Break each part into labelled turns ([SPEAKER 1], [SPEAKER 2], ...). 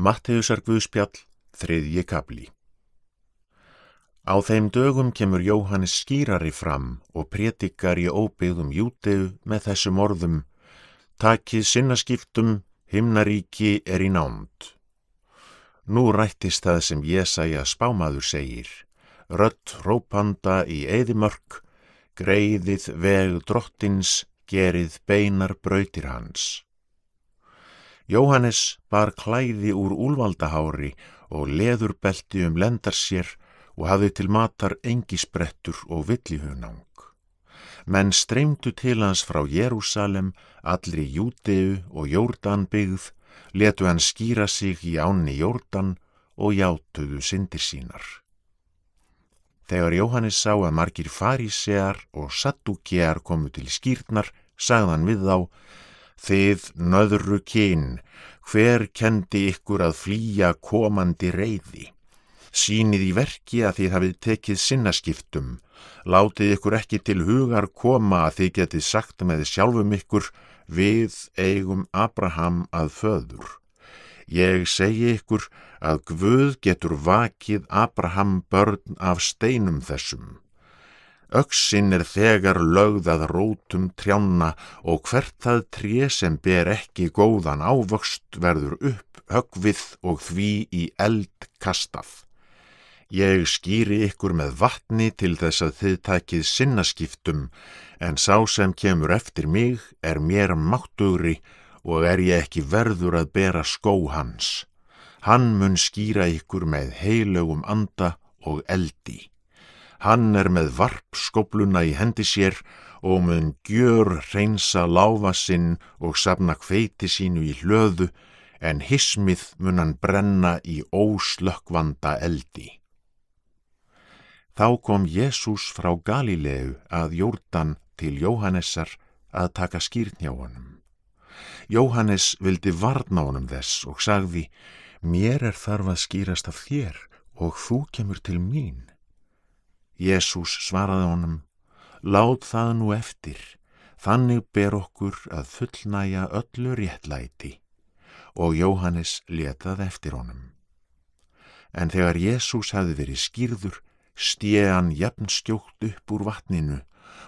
[SPEAKER 1] Matteusar Guðspjall, þriðji kabli. Á þeim dögum kemur Jóhannes skýrari fram og prétikar í óbyggðum Júteu með þessum orðum Takið sinnaskiptum, himnaríki er í nánd. Nú rættist það sem Jésaja spámaður segir, rött rópanda í eðimörk, greiðið veg drottins, gerið beinar brautir hans. Jóhannes bar klæði úr úlvaldahári og leðurbelti um lendar sér og hafði til matar engisbrettur og villihunang. Menn streymdu til hans frá Jérúsalem, allri Júteu og Jórdan byggð, letu hann skýra sig í ánni Jórdan og játuðu syndir sínar. Þegar Jóhannes sá að margir farísear og sattúkjar komu til skýrnar, sagðan við þá, Þið nöðru kyn, hver kendi ykkur að flýja komandi reyði? Sýnið í verki að þið hafið tekið sinnaskiptum, látið ykkur ekki til hugar koma að þið getið sagt með sjálfum ykkur, við eigum Abraham að föður. Ég segi ykkur að Guð getur vakið Abraham börn af steinum þessum. Öksin er þegar lögðað rótum trjána og hvert það tré sem ber ekki góðan ávöxt verður upp högvið og því í eld kastað. Ég skýri ykkur með vatni til þess að þið takið sinnaskiptum en sá sem kemur eftir mig er mér máttugri og er ég ekki verður að bera skó hans. Hann mun skýra ykkur með heilögum anda og eldi. Hann er með varpskobluna í hendi sér og mun gjör reynsa láfa sinn og safna hveiti sínu í hlöðu en hismið mun hann brenna í óslökkvanda eldi. Þá kom Jésús frá Galilegu að Jórdan til Jóhannessar að taka skýrn hjá honum. Jóhannes vildi varna honum þess og sagði, mér er þarf að skýrast af þér og þú kemur til mín. Jésús svaraði honum, lát það nú eftir, þannig ber okkur að fullnæja öllu réttlæti og Jóhannes letað eftir honum. En þegar Jésús hafi verið skýrður, stíði hann jafn skjókt upp úr vatninu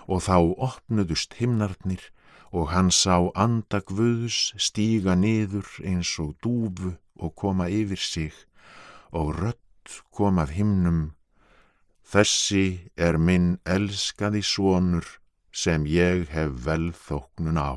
[SPEAKER 1] og þá opnuðust himnarnir og hann sá andagvöðus stíga niður eins og dúfu og koma yfir sig og rött kom af himnum Þessi er minn elskaði sonur sem ég hef vel þóknun á.